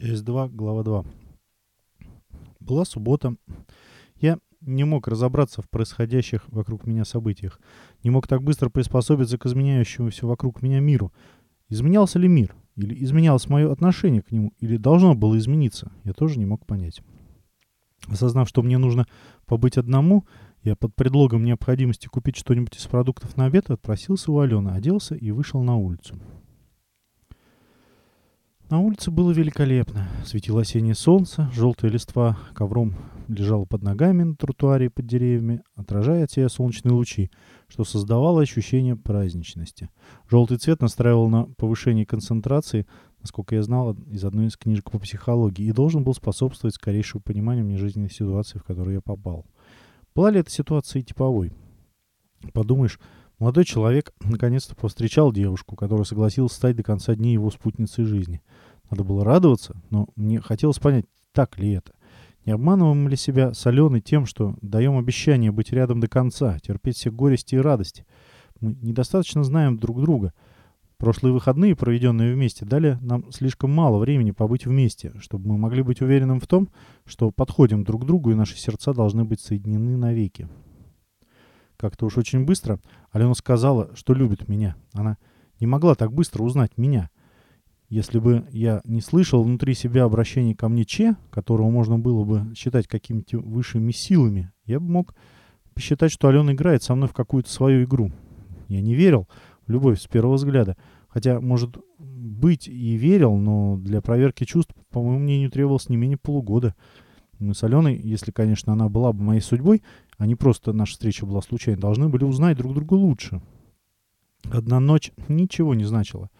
Часть 2, глава 2. Была суббота. Я не мог разобраться в происходящих вокруг меня событиях. Не мог так быстро приспособиться к изменяющемуся вокруг меня миру. Изменялся ли мир? Или изменялось мое отношение к нему? Или должно было измениться? Я тоже не мог понять. Осознав, что мне нужно побыть одному, я под предлогом необходимости купить что-нибудь из продуктов на обед отпросился у Алены, оделся и вышел на улицу. На улице было великолепно. Светило осеннее солнце, желтая листва ковром лежала под ногами на тротуаре под деревьями, отражая от себя солнечные лучи, что создавало ощущение праздничности. Желтый цвет настраивал на повышение концентрации, насколько я знал, из одной из книжек по психологии, и должен был способствовать скорейшему пониманию мне жизненной ситуации, в которую я попал. Была ли эта ситуация типовой? Подумаешь, Молодой человек наконец-то повстречал девушку, которая согласилась стать до конца дней его спутницей жизни. Надо было радоваться, но мне хотелось понять, так ли это. Не обманываем ли себя с Аленой тем, что даем обещание быть рядом до конца, терпеть все горести и радости? Мы недостаточно знаем друг друга. Прошлые выходные, проведенные вместе, дали нам слишком мало времени побыть вместе, чтобы мы могли быть уверенным в том, что подходим друг к другу и наши сердца должны быть соединены навеки. Как-то уж очень быстро Алена сказала, что любит меня. Она не могла так быстро узнать меня. Если бы я не слышал внутри себя обращения ко мне Че, которого можно было бы считать какими-то высшими силами, я бы мог посчитать, что Алена играет со мной в какую-то свою игру. Я не верил в любовь с первого взгляда. Хотя, может быть, и верил, но для проверки чувств, по моему мнению, требовалось не менее полугода. Мы с Аленой, если, конечно, она была бы моей судьбой, а не просто наша встреча была случайной, должны были узнать друг друга лучше. Одна ночь ничего не значила.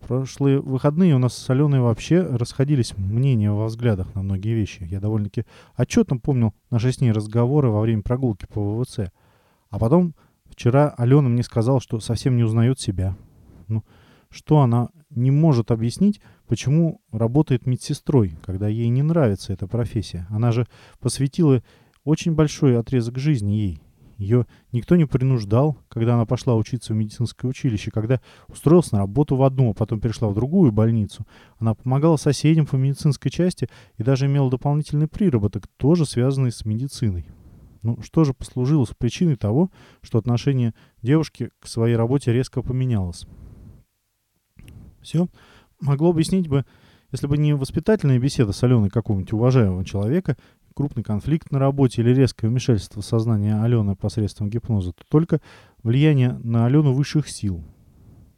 Прошлые выходные у нас с Аленой вообще расходились мнения во взглядах на многие вещи. Я довольно-таки отчетно помнил наши с ней разговоры во время прогулки по ВВЦ. А потом вчера Алена мне сказала, что совсем не узнает себя. Ну, что она не может объяснить, почему работает медсестрой, когда ей не нравится эта профессия. Она же посвятила очень большой отрезок жизни ей. Ее никто не принуждал, когда она пошла учиться в медицинское училище, когда устроилась на работу в одну, а потом перешла в другую больницу. Она помогала соседям по медицинской части и даже имела дополнительный приработок, тоже связанный с медициной. Ну, что же послужило причиной того, что отношение девушки к своей работе резко поменялось? Все могло объяснить бы, если бы не воспитательная беседа с Аленой какого-нибудь уважаемого человека, крупный конфликт на работе или резкое вмешательство в сознание Алены посредством гипноза, то только влияние на Алену высших сил.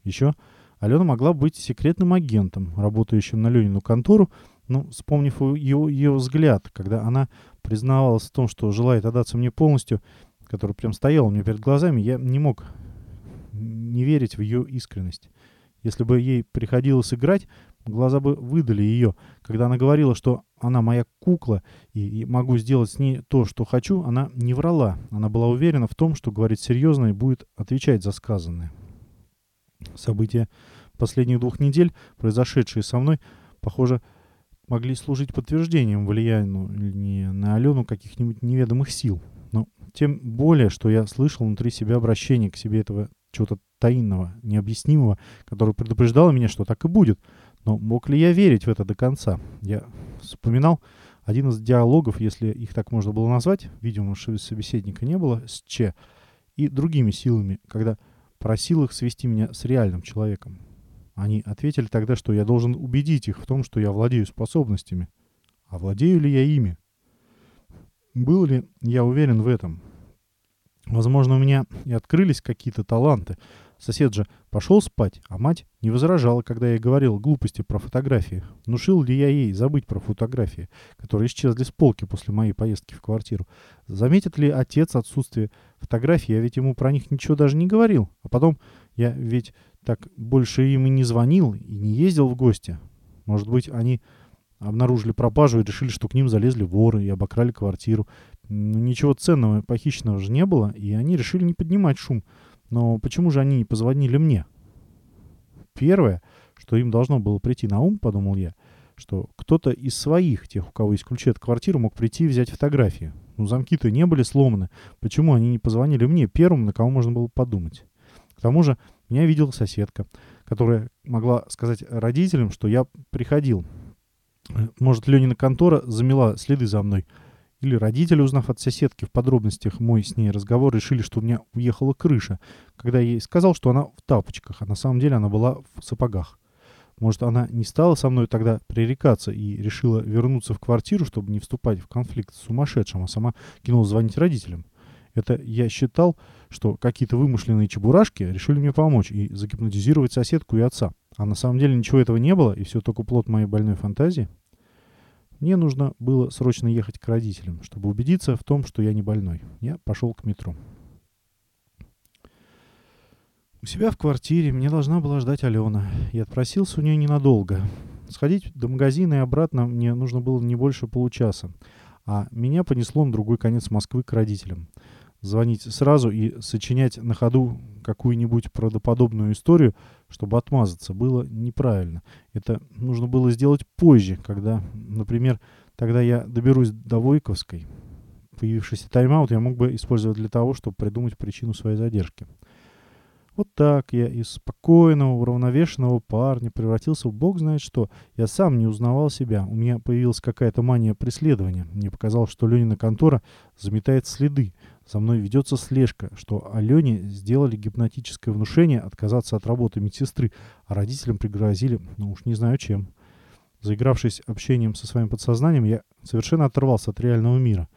Еще Алена могла быть секретным агентом, работающим на Ленину контору, ну, вспомнив ее, ее взгляд, когда она признавалась в том, что желает отдаться мне полностью, который прям стоял у меня перед глазами, я не мог не верить в ее искренность. Если бы ей приходилось играть, глаза бы выдали ее. Когда она говорила, что она моя кукла и, могу сделать с ней то, что хочу, она не врала. Она была уверена в том, что говорит серьезно и будет отвечать за сказанное. События последних двух недель, произошедшие со мной, похоже, могли служить подтверждением влияния на Алену каких-нибудь неведомых сил. Но тем более, что я слышал внутри себя обращение к себе этого чего-то таинного, необъяснимого, которое предупреждало меня, что так и будет. Но мог ли я верить в это до конца? Я вспоминал один из диалогов, если их так можно было назвать, видимо, собеседника не было, с Че, и другими силами, когда просил их свести меня с реальным человеком. Они ответили тогда, что я должен убедить их в том, что я владею способностями. А владею ли я ими? Был ли я уверен в этом? Возможно, у меня и открылись какие-то таланты. Сосед же пошел спать, а мать не возражала, когда я говорил глупости про фотографии. Внушил ли я ей забыть про фотографии, которые исчезли с полки после моей поездки в квартиру? Заметит ли отец отсутствие фотографий? Я ведь ему про них ничего даже не говорил. А потом я ведь так больше им и не звонил, и не ездил в гости. Может быть, они обнаружили пропажу и решили, что к ним залезли воры и обокрали квартиру. Ну, ничего ценного похищенного же не было, и они решили не поднимать шум. Но почему же они не позвонили мне? Первое, что им должно было прийти на ум, подумал я, что кто-то из своих, тех, у кого есть ключи от квартиры, мог прийти и взять фотографии. Ну, замки-то не были сломаны. Почему они не позвонили мне первым, на кого можно было подумать? К тому же, меня видела соседка, которая могла сказать родителям, что я приходил может, Ленина контора замела следы за мной. Или родители, узнав от соседки в подробностях мой с ней разговор, решили, что у меня уехала крыша, когда я ей сказал, что она в тапочках, а на самом деле она была в сапогах. Может, она не стала со мной тогда пререкаться и решила вернуться в квартиру, чтобы не вступать в конфликт с сумасшедшим, а сама кинулась звонить родителям. Это я считал, что какие-то вымышленные чебурашки решили мне помочь и загипнотизировать соседку и отца. А на самом деле ничего этого не было, и все только плод моей больной фантазии. Мне нужно было срочно ехать к родителям, чтобы убедиться в том, что я не больной. Я пошел к метро. У себя в квартире мне должна была ждать Алена. Я отпросился у нее ненадолго. Сходить до магазина и обратно мне нужно было не больше получаса. А меня понесло на другой конец Москвы к родителям. Звонить сразу и сочинять на ходу какую-нибудь правдоподобную историю, чтобы отмазаться, было неправильно. Это нужно было сделать позже, когда, например, тогда я доберусь до Войковской. Появившийся тайм-аут я мог бы использовать для того, чтобы придумать причину своей задержки. Вот так я из спокойного, уравновешенного парня превратился в бог знает что. Я сам не узнавал себя. У меня появилась какая-то мания преследования. Мне показалось, что Ленина контора заметает следы. За мной ведется слежка, что Алене сделали гипнотическое внушение отказаться от работы медсестры, а родителям пригрозили, ну уж не знаю чем. Заигравшись общением со своим подсознанием, я совершенно оторвался от реального мира.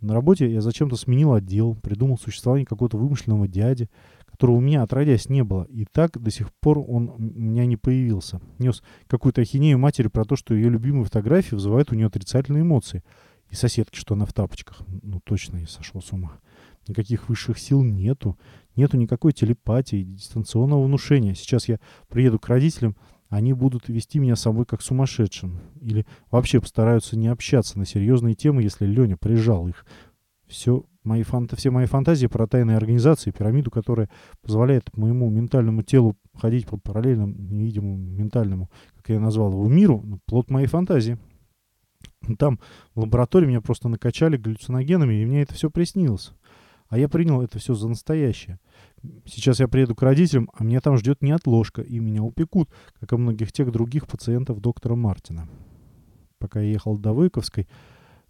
На работе я зачем-то сменил отдел, придумал существование какого-то вымышленного дяди, которого у меня отродясь не было. И так до сих пор он у меня не появился. Нес какую-то ахинею матери про то, что ее любимые фотографии вызывают у нее отрицательные эмоции. И соседки, что она в тапочках. Ну, точно я сошел с ума. Никаких высших сил нету. Нету никакой телепатии, дистанционного внушения. Сейчас я приеду к родителям, они будут вести меня с собой как сумасшедшим. Или вообще постараются не общаться на серьезные темы, если Леня прижал их. Все мои фанта все мои фантазии про тайные организации, пирамиду, которая позволяет моему ментальному телу ходить по параллельному, невидимому ментальному, как я назвал его, миру, ну, плод моей фантазии. Там в лаборатории меня просто накачали галлюциногенами, и мне это все приснилось. А я принял это все за настоящее. Сейчас я приеду к родителям, а меня там ждет неотложка, и меня упекут, как и многих тех других пациентов доктора Мартина. Пока я ехал до Войковской,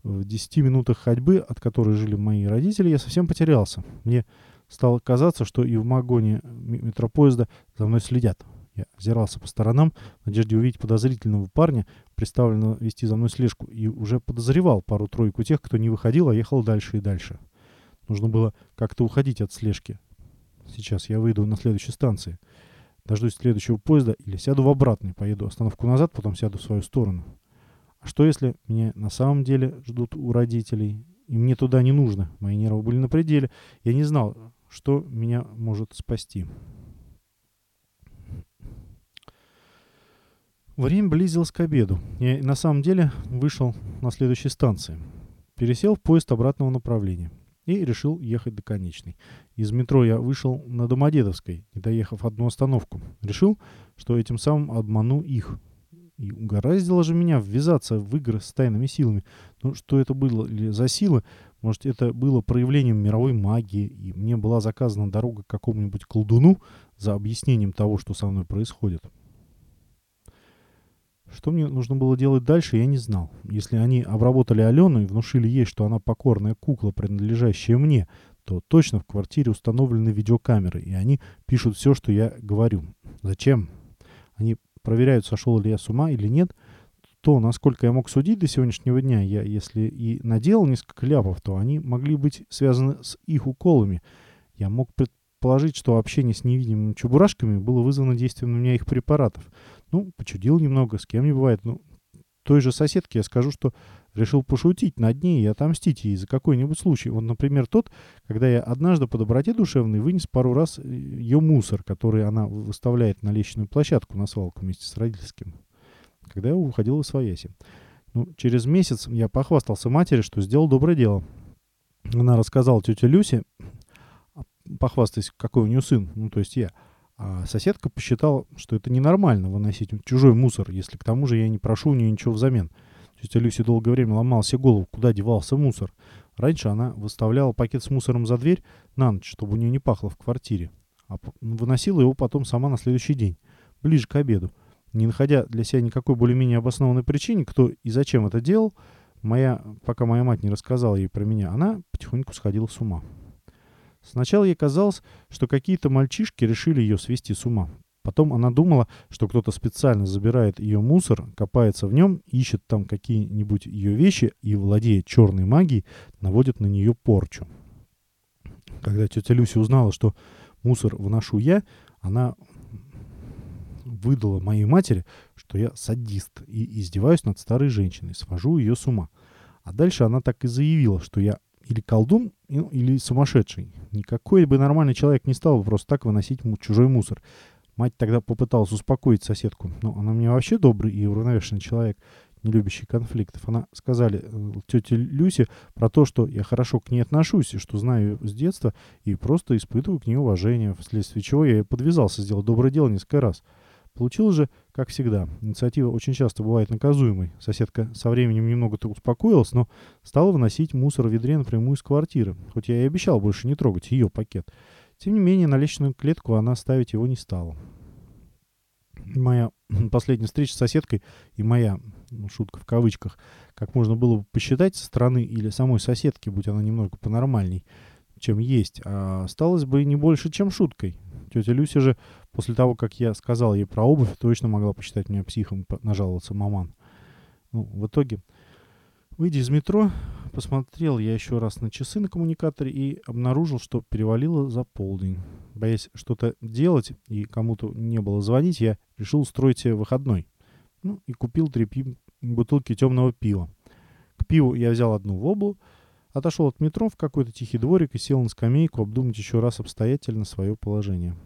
в 10 минутах ходьбы, от которой жили мои родители, я совсем потерялся. Мне стало казаться, что и в вагоне метропоезда за мной следят. Я озирался по сторонам в надежде увидеть подозрительного парня, представленного вести за мной слежку, и уже подозревал пару-тройку тех, кто не выходил, а ехал дальше и дальше. Нужно было как-то уходить от слежки. Сейчас я выйду на следующей станции. Дождусь следующего поезда или сяду в обратный, поеду остановку назад, потом сяду в свою сторону. А что если меня на самом деле ждут у родителей, и мне туда не нужно? Мои нервы были на пределе. Я не знал, что меня может спасти. Время близилось к обеду. Я на самом деле вышел на следующей станции. Пересел в поезд обратного направления и решил ехать до конечной. Из метро я вышел на Домодедовской, не доехав одну остановку. Решил, что этим самым обману их, и угораздило же меня ввязаться в игры с тайными силами. Ну, что это было ли за силы? Может, это было проявлением мировой магии, и мне была заказана дорога к какому-нибудь колдуну за объяснением того, что со мной происходит. Что мне нужно было делать дальше, я не знал. Если они обработали Алену и внушили ей, что она покорная кукла, принадлежащая мне, то точно в квартире установлены видеокамеры, и они пишут все, что я говорю. Зачем? Они проверяют, сошел ли я с ума или нет, то, насколько я мог судить до сегодняшнего дня, я, если и наделал несколько ляпов, то они могли быть связаны с их уколами. Я мог предположить, что общение с невидимыми чебурашками было вызвано действием на меня их препаратов. Ну, почудил немного, с кем не бывает. Ну, той же соседке я скажу, что решил пошутить над ней и отомстить ей за какой-нибудь случай. Вот, например, тот, когда я однажды по доброте душевной вынес пару раз э, ее мусор, который она выставляет на лестничную площадку на свалку вместе с родительским, когда я уходил в свояси. Ну, через месяц я похвастался матери, что сделал доброе дело. Она рассказала тете Люсе, похвастаясь, какой у нее сын, ну, то есть я. А соседка посчитала, что это ненормально выносить чужой мусор, если к тому же я не прошу у нее ничего взамен. Тетя Люся долгое время ломала себе голову, куда девался мусор. Раньше она выставляла пакет с мусором за дверь на ночь, чтобы у нее не пахло в квартире. А выносила его потом сама на следующий день, ближе к обеду. Не находя для себя никакой более-менее обоснованной причины, кто и зачем это делал, моя, пока моя мать не рассказала ей про меня, она потихоньку сходила с ума. Сначала ей казалось, что какие-то мальчишки решили ее свести с ума. Потом она думала, что кто-то специально забирает ее мусор, копается в нем, ищет там какие-нибудь ее вещи и, владея черной магией, наводит на нее порчу. Когда тетя Люся узнала, что мусор вношу я, она выдала моей матери, что я садист и издеваюсь над старой женщиной, свожу ее с ума. А дальше она так и заявила, что я или колдун, ну, или сумасшедший. Никакой бы нормальный человек не стал бы просто так выносить чужой мусор. Мать тогда попыталась успокоить соседку. Но она мне вообще добрый и уравновешенный человек, не любящий конфликтов. Она сказали э, тете Люсе про то, что я хорошо к ней отношусь, и что знаю с детства, и просто испытываю к ней уважение, вследствие чего я подвязался сделать доброе дело несколько раз. Получилось же, как всегда, инициатива очень часто бывает наказуемой. Соседка со временем немного-то успокоилась, но стала выносить мусор в ведре напрямую из квартиры, хоть я и обещал больше не трогать ее пакет. Тем не менее, на лестничную клетку она ставить его не стала. Моя последняя встреча с соседкой и моя, ну, шутка в кавычках, как можно было бы посчитать со стороны или самой соседки, будь она немного понормальней, чем есть, а осталось бы не больше, чем шуткой. Тетя Люся же, после того, как я сказал ей про обувь, точно могла посчитать меня психом, нажаловаться маман. Ну, в итоге, выйдя из метро, посмотрел я еще раз на часы на коммуникаторе и обнаружил, что перевалило за полдень. Боясь что-то делать и кому-то не было звонить, я решил устроить себе выходной. Ну, и купил три пи- бутылки темного пива. К пиву я взял одну воблу, Отошел от метро в какой-то тихий дворик и сел на скамейку обдумать еще раз обстоятельно свое положение.